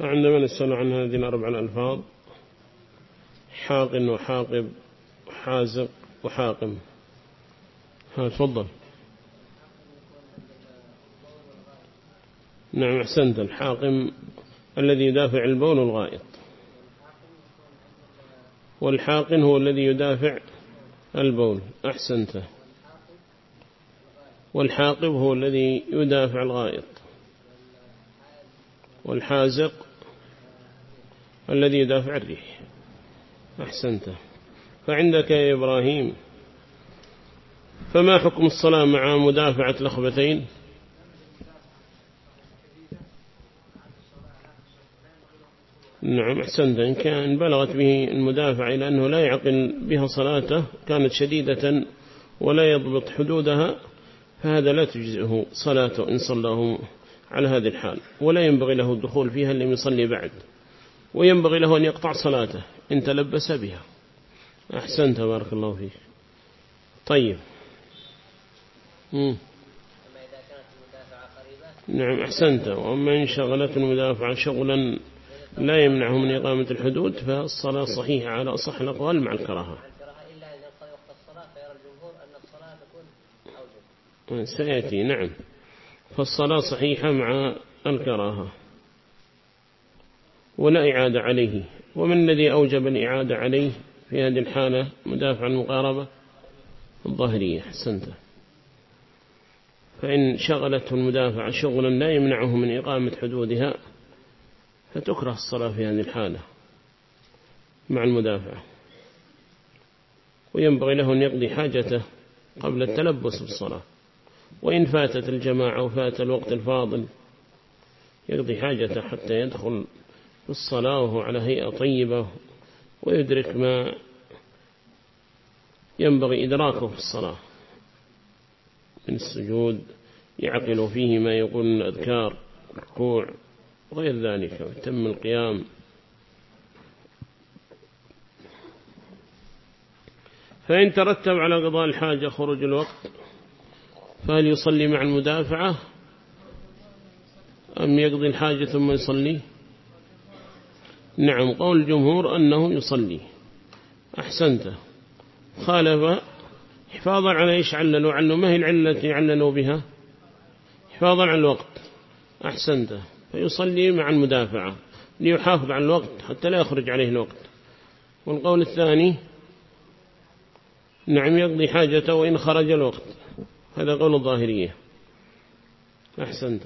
فعندما نسأل عن هذه الأربع الألفاظ حاق وحاقب وحازق وحاقم. ها تفضل. نعم أحسنت. الحاقم الذي يدافع البول الغائط والحاقن هو الذي يدافع البول. أحسنت. والحاقب هو الذي يدافع الغائط. والحازق الذي يدافع الريح. أحسنت. فعندك يا إبراهيم. فما حكم الصلاة مع مدافعة الأخبتين؟ نعم أحسنت. إن كان بلغت به المدافع إلى أنه لا يعقل بها صلاته كانت شديدة ولا يضبط حدودها فهذا لا تجزئه صلاته إن صلاه على هذه الحال. ولا ينبغي له الدخول فيها لم يصلي بعد. وينبغي له أن يقطع صلاته. إن تلبس بها. أحسنت بارك الله فيك. طيب. مم. نعم أحسنت. وأما إن شغلت المدافعة شغلا لا يمنعه من إقامة الحدود فالصلاة صحيحة على أصح الأقوال مع الكراهة. سيأتي نعم. فالصلاة صحيحة مع الكراهة. ولا إعادة عليه. ومن الذي أوجب الإعادة عليه في هذه الحالة مدافع المقاربة؟ الظاهرية حسنته فإن شغلته المدافع شغلا لا يمنعه من إقامة حدودها فتكره الصلاة في هذه الحالة مع المدافع. وينبغي له أن يقضي حاجته قبل التلبس بالصلاة وإن فاتت الجماعة وفات الوقت الفاضل يقضي حاجته حتى يدخل الصلاة وهو على هيئة طيبة ويدرك ما ينبغي إدراكه في الصلاة. من السجود يعقل فيه ما يقول الأذكار الركوع وغير ذلك ويتم القيام. فإن ترتب على قضاء الحاجة خروج الوقت فهل يصلي مع المدافعة؟ أم يقضي الحاجة ثم يصلي؟ نعم قول الجمهور أنه يصلي. أحسنت. خالف حفاظا على إيش؟ عللوا عنه ما هي العلة التي عللوا بها؟ حفاظا على الوقت. أحسنت. فيصلي مع المدافعة ليحافظ على الوقت حتى لا يخرج عليه الوقت. والقول الثاني نعم يقضي حاجته وإن خرج الوقت. هذا قول الظاهرية. أحسنت.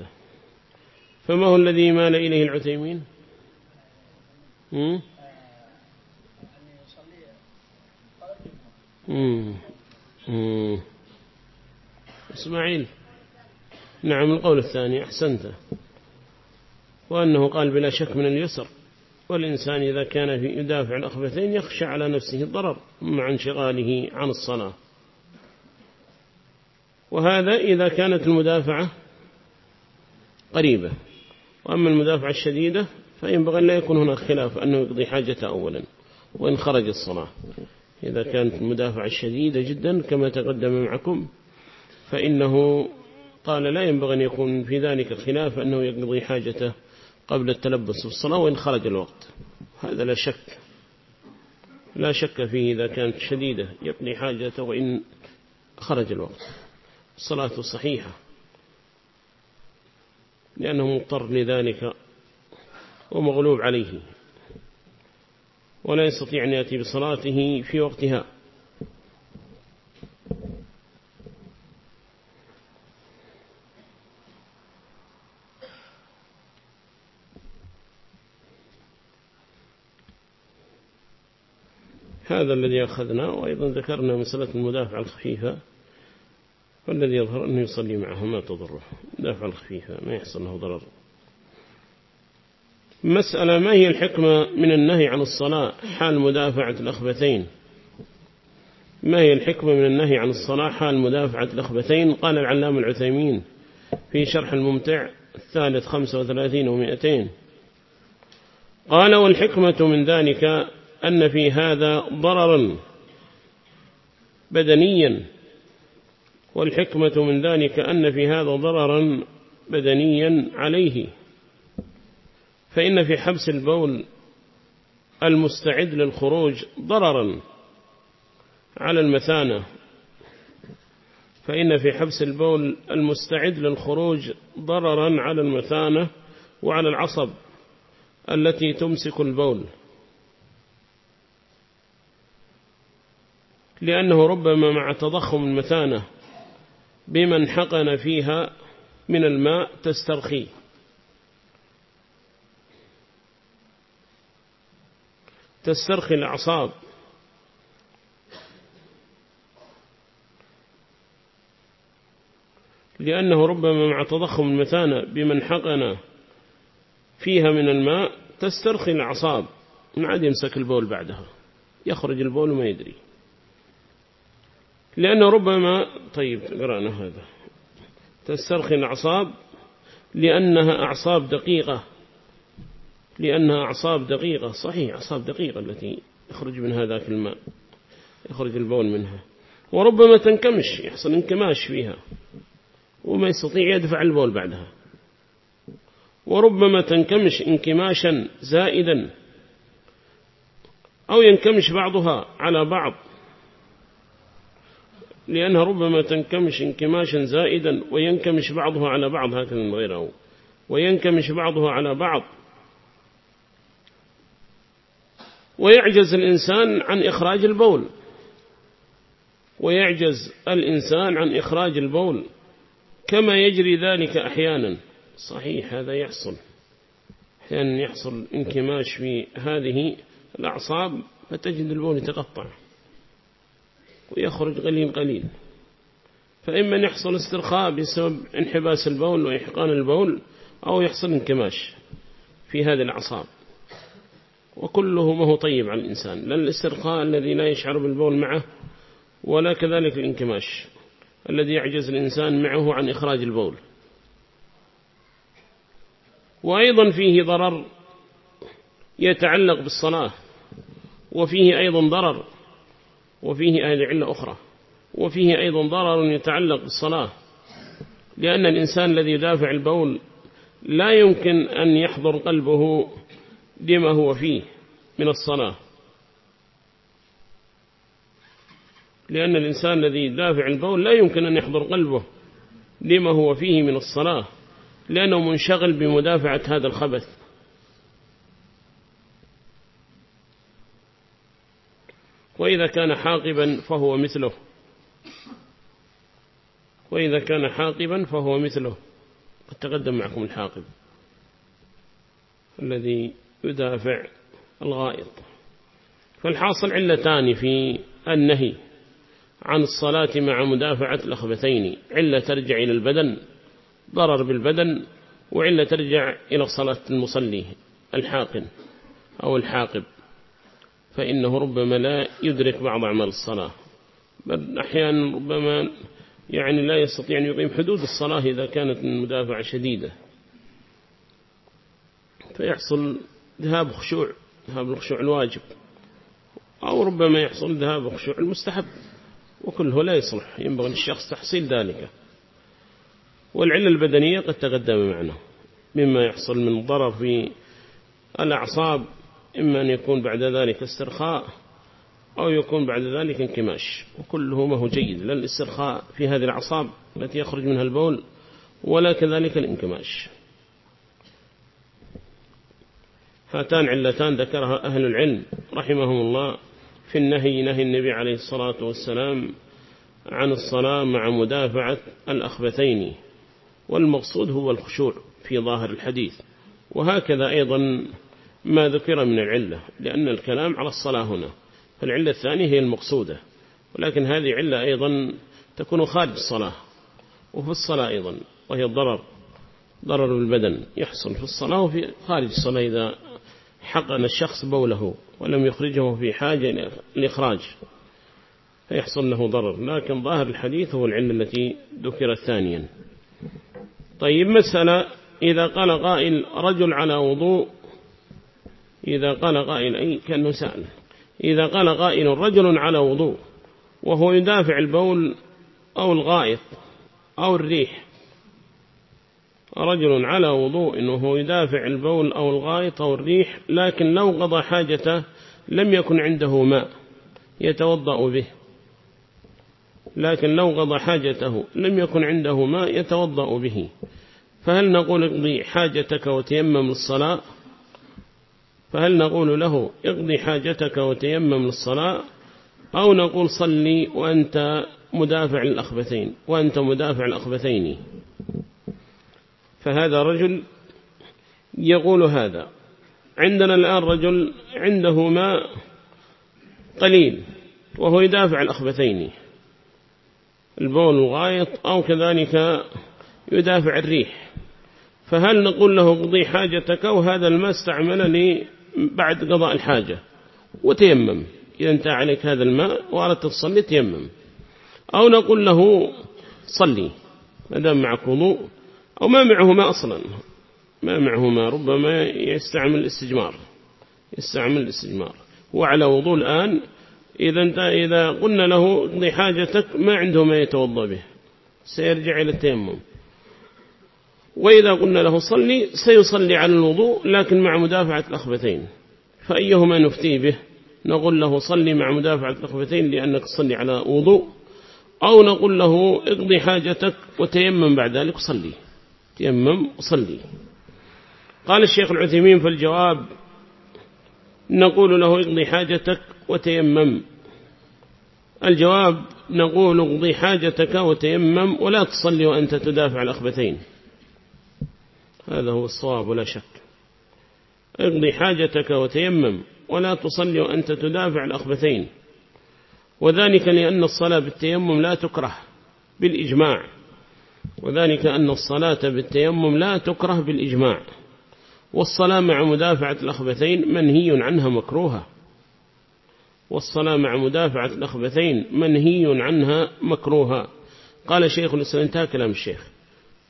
فما هو الذي مال إليه العثيمين؟ مم. مم. إسماعيل نعم القول الثاني أحسنت وأنه قال بلا شك من اليسر والإنسان إذا كان يدافع الأخبثين يخشى على نفسه الضرر مع انشغاله عن الصلاة وهذا إذا كانت المدافعة قريبة وأما المدافعة الشديدة فينبغي أن لا يكون هناك خلاف أنه يقضي حاجته أولا وإن خرج الصلاة. إذا كانت المدافعة الشديدة جدا كما تقدم معكم فإنه قال لا ينبغي أن يكون في ذلك خلاف أنه يقضي حاجته قبل التلبس في الصلاة وإن خرج الوقت. هذا لا شك. لا شك فيه إذا كانت شديدة يقضي حاجته وإن خرج الوقت. الصلاة صحيحة لأنه مضطر لذلك. ومغلوب عليه. ولا يستطيع أن يأتي بصلاته في وقتها. هذا الذي أخذنا وأيضا ذكرنا مسألة المدافع الخفيفة. والذي يظهر أنه يصلي معه ما تضره. دافع الخفيفة ما يحصل له ضرر. مسألة ما هي الحكمة من النهي عن الصلاة؟ حال مدافعة الأخبثين. ما هي الحكمة من النهي عن الصلاة؟ حال مدافعة الأخبثين. قال العلام العثيمين في شرح الممتع الثالث خمسة وثلاثين ومئتين. قال والحكمة من ذلك أن في هذا ضررا بدنيا. والحكمة من ذلك أن في هذا ضررا بدنيا عليه. فإن في حبس البول المستعد للخروج ضررا على المثانة. فإن في حبس البول المستعد للخروج ضررا على المثانة وعلى العصب التي تمسك البول. لأنه ربما مع تضخم المثانة بمن حقن فيها من الماء تسترخي. تسترخي الأعصاب. لأنه ربما مع تضخم المثانة بمن حقن فيها من الماء تسترخي الأعصاب. ما عاد يمسك البول بعدها. يخرج البول وما يدري. لأنه ربما طيب قرأنا هذا. تسترخي الأعصاب لأنها أعصاب دقيقة. لأنها أعصاب دقيقة صحيح أعصاب دقيقة التي يخرج من هذاك الماء يخرج البول منها. وربما تنكمش يحصل انكماش فيها وما يستطيع يدفع البول بعدها. وربما تنكمش انكماشا زائدا أو ينكمش بعضها على بعض. لأنها ربما تنكمش انكماشا زائدا وينكمش بعضها على بعض هكذا من غيره. وينكمش بعضها على بعض ويعجز الإنسان عن إخراج البول. ويعجز الإنسان عن إخراج البول. كما يجري ذلك أحيانا. صحيح هذا يحصل. أحيانا يحصل انكماش في هذه الأعصاب فتجد البول يتقطع. ويخرج قليل قليل. فإما أن يحصل استرخاء بسبب انحباس البول وإحقان البول أو يحصل انكماش في هذه الأعصاب. وكله ما هو طيب على الإنسان لا الاسترخاء الذي لا يشعر بالبول معه ولا كذلك الانكماش الذي يعجز الإنسان معه عن إخراج البول. وأيضا فيه ضرر يتعلق بالصلاة وفيه أيضا ضرر وفيه هذه علة أخرى وفيه أيضا ضرر يتعلق بالصلاة لأن الإنسان الذي يدافع البول لا يمكن أن يحضر قلبه لما هو فيه من الصلاة لأن الإنسان الذي يدافع البول لا يمكن أن يحضر قلبه لما هو فيه من الصلاة لأنه منشغل بمدافعة هذا الخبث. وإذا كان حاقبا فهو مثله. وإذا كان حاقبا فهو مثله. قد تقدم معكم الحاقب الذي يدافع الغائط. فالحاصل علتان في النهي عن الصلاة مع مدافعة الأخبثين. علة ترجع إلى البدن ضرر بالبدن وعلة ترجع إلى صلاة المصلي الحاقن أو الحاقب. فإنه ربما لا يدرك بعض أعمال الصلاة. بل أحيانا ربما يعني لا يستطيع أن يقيم حدود الصلاة إذا كانت المدافعة شديدة. فيحصل ذهاب خشوع ذهاب الخشوع الواجب. أو ربما يحصل ذهاب خشوع المستحب. وكله لا يصلح ينبغي للشخص تحصيل ذلك. والعلة البدنية قد تقدم معنا. مما يحصل من ضرر في الأعصاب إما أن يكون بعد ذلك استرخاء أو يكون بعد ذلك انكماش. وكله ما هو جيد لا الاسترخاء في هذه الأعصاب التي يخرج منها البول ولا كذلك الانكماش. هاتان علتان ذكرها أهل العلم رحمهم الله في النهي نهي النبي عليه الصلاة والسلام عن الصلاة مع مدافعة الأخبثين والمقصود هو الخشوع في ظاهر الحديث. وهكذا أيضا ما ذكر من العلة لأن الكلام على الصلاة هنا فالعلة الثانية هي المقصودة. ولكن هذه علة أيضا تكون خارج الصلاة وفي الصلاة أيضا وهي الضرر ضرر بالبدن يحصل في الصلاة وفي خارج الصلاة إذا حقن الشخص بوله ولم يخرجه في حاجة لإخراج فيحصل له ضرر. لكن ظاهر الحديث هو العلة التي ذكرت ثانيا. طيب مسألة إذا قال قائل رجل على وضوء إذا قال قائل أي كأنه سأل إذا قال قائل رجل على وضوء وهو يدافع البول أو الغائط أو الريح رجل على وضوء وهو يدافع البول أو الغائط أو الريح لكن لو قضى حاجته لم يكن عنده ماء يتوضأ به. لكن لو قضى حاجته لم يكن عنده ماء يتوضأ به. فهل نقول اقضي حاجتك وتيمم للصلاة فهل نقول له اقضي حاجتك وتيمم للصلاة أو نقول صلي وأنت مدافع الأخبثين وأنت مدافع الأخبثين. فهذا رجل يقول هذا. عندنا الآن رجل عنده ماء قليل وهو يدافع الأخبثين. البول الغايط أو كذلك يدافع الريح. فهل نقول له قضي حاجتك وهذا الماء استعملني بعد قضاء الحاجة؟ وتيمم. إذا انتهى عليك هذا الماء وأردت تصلي تيمم. أو نقول له صلي ما دام معك وضوء. أو ما معه ماء أصلا. ما معه ماء ربما يستعمل الاستجمار. يستعمل الاستجمار. هو على وضوء الآن إذا إذا قلنا له قضي حاجتك ما عنده ما يتوضى به. سيرجع إلى التيمم. وإذا قلنا له صلي سيصلي على الوضوء لكن مع مدافعة الأخبثين. فأيهما نفتي به؟ نقول له صلي مع مدافعة الأخبثين لأنك تصلي على وضوء أو نقول له اقضي حاجتك وتيمم بعد ذلك صلي. تيمم وصلي. قال الشيخ العثيمين في الجواب نقول له اقضي حاجتك وتيمم. الجواب نقول اقضي حاجتك وتيمم ولا تصلي وأنت تدافع الأخبثين. هذا هو الصواب ولا شك. اقضي حاجتك وتيمم ولا تصلي وأنت تدافع الأخبثين. وذلك لأن الصلاة بالتيمم لا تكره بالإجماع. وذلك أن الصلاة بالتيمم لا تكره بالإجماع والصلاة مع مدافعة الأخبثين منهي عنها مكروهة والصلاة مع مدافعة الأخبثين منهي عنها مكروهة. قال شيخ الإسلام انتهى كلام الشيخ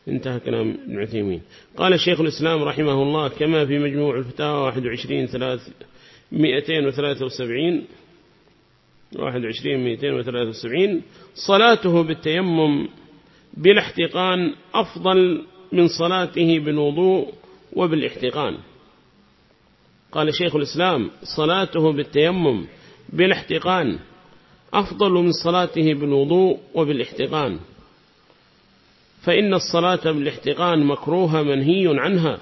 انتهى كلام ابن عثيمين. قال شيخ الإسلام رحمه الله كما في مجموع الفتاوى 21 273 21 273 صلاته بالتيمم بالاحتقان أفضل من صلاته بالوضوء وبالاحتقان. قال شيخ الإسلام صلاته بالتيمم بالاحتقان أفضل من صلاته بالوضوء وبالاحتقان. فإن الصلاة بالاحتقان مكروهة منهي عنها.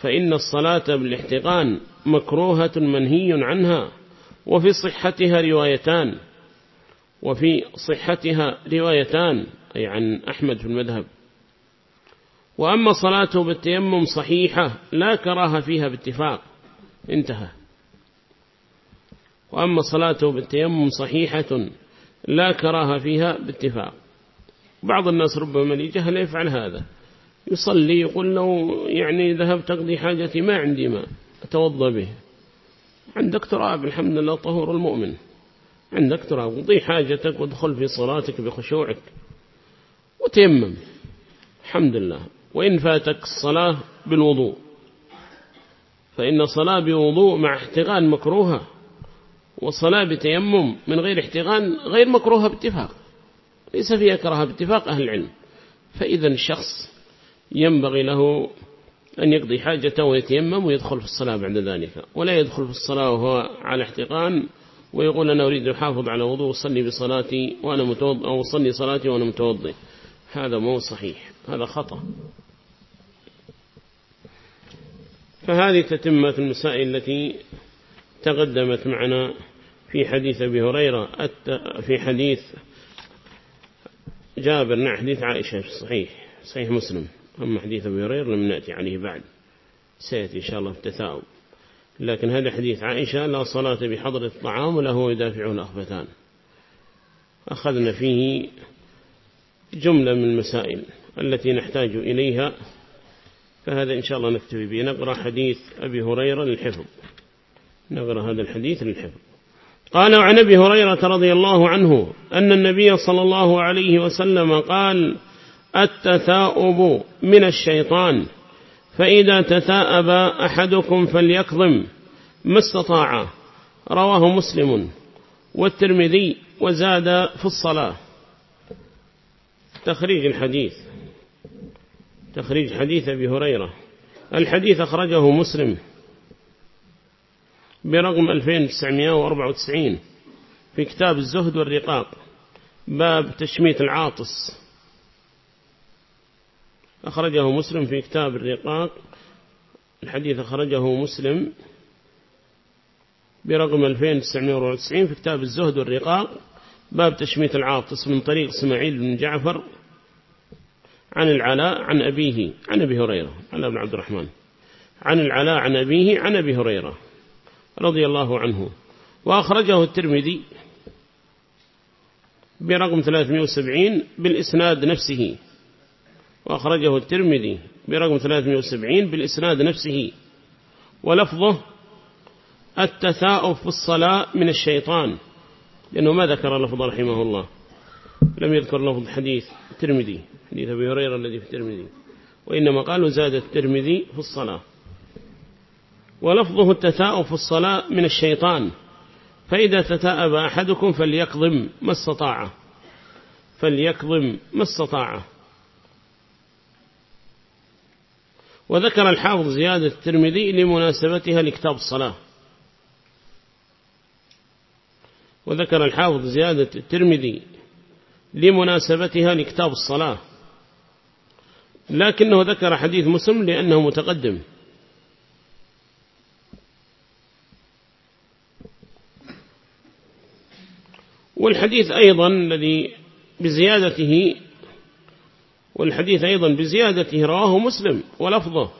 فإن الصلاة بالاحتقان مكروهة منهي عنها. وفي صحتها روايتان. وفي صحتها روايتان أي عن أحمد في المذهب. وأما صلاته بالتيمم صحيحة لا كراهة فيها باتفاق. انتهى. وأما صلاته بالتيمم صحيحة لا كراهة فيها باتفاق. بعض الناس ربما لجهل يفعل هذا. يصلي يقول له يعني ذهبت تقضي حاجتي ما عندي ماء أتوضى به. عندك تراب الحمد لله طهور المؤمن. عندك تراب قضي حاجتك وادخل في صلاتك بخشوعك وتيمم. الحمد لله. وإن فاتك الصلاة بالوضوء فإن صلاة بوضوء مع احتغان مكروهة والصلاة بتيمم من غير احتغان غير مكروهة باتفاق ليس فيها كراهة باتفاق أهل العلم. فإذا الشخص ينبغي له أن يقضي حاجته ويتيمم ويدخل في الصلاة بعد ذلك ولا يدخل في الصلاة وهو على احتقان ويقول أنا أريد أحافظ على وضوء وصلي بصلاتي وأنا متوض أو صلي صلاتي وأنا متوضي هذا مو صحيح هذا خطأ. فهذه تتمة المسائل التي تقدمت معنا في حديث أبي هريرة. في حديث جابر نعم حديث عائشة في الصحيح صحيح مسلم. أما حديث أبي هريرة لم نأتي عليه بعد. سيأتي إن شاء الله في التثاؤب. لكن هذا حديث عائشة لا صلاة بحضر الطعام ولا هو يدافعه الأخبثان أخذنا فيه جملة من المسائل التي نحتاج إليها فهذا إن شاء الله نكتفي به. نقرأ حديث أبي هريرة للحفظ. نقرأ هذا الحديث للحفظ. قال عن أبي هريرة رضي الله عنه أن النبي صلى الله عليه وسلم قال التثاؤب من الشيطان فإذا تثاءب أحدكم فليكظم ما استطاع. رواه مسلم والترمذي وزاد في الصلاة. تخريج الحديث. تخريج حديث أبي هريرة. الحديث أخرجه مسلم برقم 2994 في كتاب الزهد والرقاق. باب تشميت العاطس. أخرجه مسلم في كتاب الرقاق. الحديث أخرجه مسلم برقم 2994 في كتاب الزهد والرقاق. باب تشميت العاطس من طريق إسماعيل بن جعفر عن العلاء عن أبيه عن أبي هريرة عن بن عبد الرحمن. عن العلاء عن أبيه عن أبي هريرة رضي الله عنه. وأخرجه الترمذي برقم 370 بالإسناد نفسه. وأخرجه الترمذي برقم 370 بالإسناد نفسه ولفظه التثاؤب في الصلاة من الشيطان لأنه ما ذكر لفظ رحمه الله لم يذكر لفظ حديث الترمذي حديث أبي هريرة الذي في الترمذي وإنما قالوا زاد الترمذي في الصلاة. ولفظه التثاؤب في الصلاة من الشيطان فإذا تثاءب أحدكم فليكظم ما استطاع فليكظم ما استطاع. وذكر الحافظ زيادة الترمذي لمناسبتها لكتاب الصلاة. وذكر الحافظ زيادة الترمذي لمناسبتها لكتاب الصلاة. لكنه ذكر حديث مسلم لأنه متقدم. والحديث أيضا الذي بزيادته والحديث أيضا بزيادته رواه مسلم ولفظه.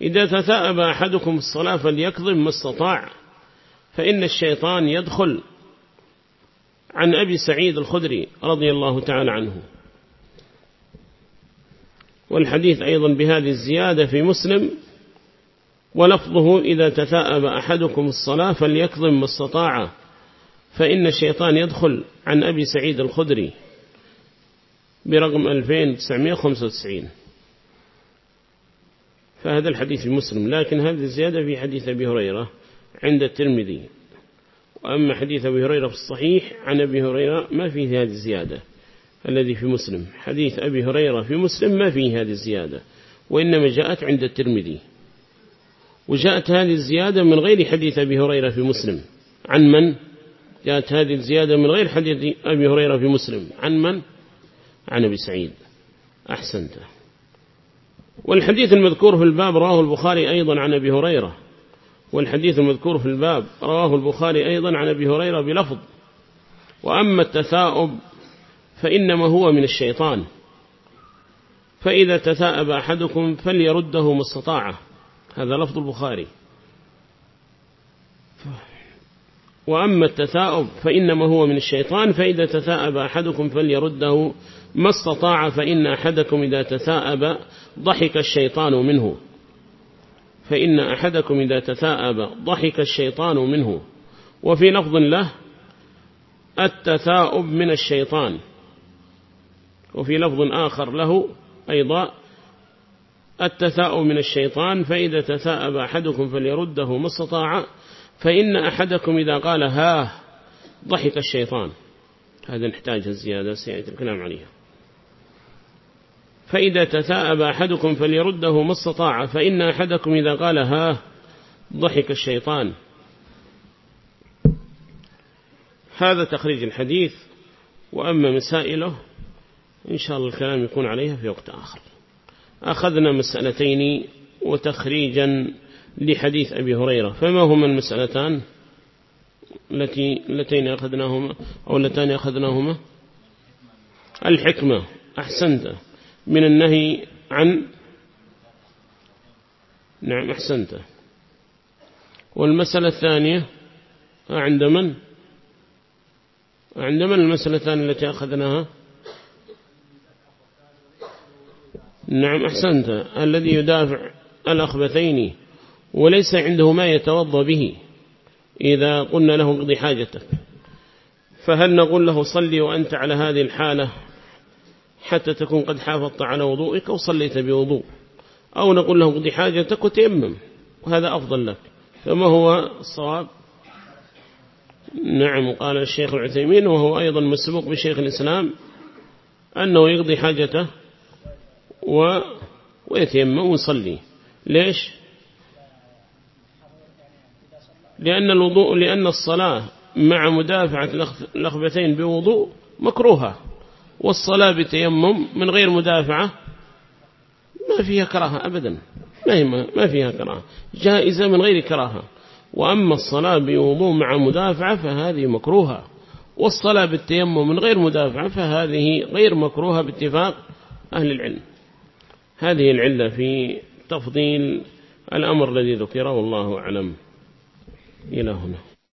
إذا تثاءب أحدكم الصلاة فليكظم ما استطاع فإن الشيطان يدخل عن أبي سعيد الخدري رضي الله تعالى عنه. والحديث أيضا بهذه الزيادة في مسلم ولفظه إذا تثاءب أحدكم الصلاة فليكظم ما استطاع. فإن الشيطان يدخل عن أبي سعيد الخدري برقم 2995 فهذا الحديث المسلم لكن هذه الزيادة في حديث أبي هريرة عند الترمذي. وأما حديث أبي هريرة في الصحيح عن أبي هريرة ما فيه هذه الزيادة الذي في مسلم. حديث أبي هريرة في مسلم ما فيه هذه الزيادة وإنما جاءت عند الترمذي. وجاءت هذه الزيادة من غير حديث أبي هريرة في مسلم. عن من؟ جاءت هذه الزيادة من غير حديث أبي هريرة في مسلم. عن من؟ عن أبي سعيد. أحسنت. والحديث المذكور في الباب رواه البخاري أيضا عن أبي هريرة. والحديث المذكور في الباب رواه البخاري أيضا عن أبي هريرة بلفظ. وأما التثاؤب فإنما هو من الشيطان. فإذا تثاءب أحدكم فليرده ما استطاعه هذا لفظ البخاري. وأما التثاؤب فإنما هو من الشيطان فإذا تثاءب أحدكم فليرده ما استطاع فإن أحدكم إذا تثاءب ضحك الشيطان منه. فإن أحدكم إذا تثاءب ضحك الشيطان منه. وفي لفظ له التثاؤب من الشيطان. وفي لفظ آخر له أيضا التثاؤب من الشيطان فإذا تثاءب أحدكم فليرده ما استطاع فإن أحدكم إذا قال ها ضحك الشيطان. هذا نحتاج الزيادة سيأتي الكلام عليها. فإذا تثاءب أحدكم فليرده ما استطاع فإن أحدكم إذا قال ها ضحك الشيطان. هذا تخريج الحديث وأما مسائله إن شاء الله الكلام يكون عليها في وقت آخر. أخذنا مسألتين وتخريجا لحديث أبي هريرة. فما هما المسألتان التي التين أخذناهما أو اللتان أخذناهما؟ الحكمة. أحسنت. من النهي عن نعم أحسنت. والمسألة الثانية عند من؟ عند من المسألة الثانية التي أخذناها؟ نعم أحسنت. الذي يدافع الأخبثين. وليس عنده ما يتوضى به. إذا قلنا له اقضي حاجتك. فهل نقول له صلي وأنت على هذه الحالة حتى تكون قد حافظت على وضوئك وصليت بوضوء؟ أو نقول له اقضي حاجتك وتيمم. وهذا أفضل لك. فما هو الصواب. نعم قال الشيخ العثيمين وهو أيضا مسبوق بشيخ الإسلام أنه يقضي حاجته و... ويتيمم ويصلي. ليش؟ لأن الوضوء لأن الصلاة مع مدافعة الأخبتين بوضوء مكروهة والصلاة بتيمم من غير مدافعة ما فيها كراهة أبدا ما فيها كراهة جائزة من غير كراهة. وأما الصلاة بوضوء مع مدافعة فهذه مكروهة والصلاة بالتيمم من غير مدافعة فهذه غير مكروهة باتفاق أهل العلم. هذه العلة في تفضيل الأمر الذي ذكره والله أعلم. إلى هنا.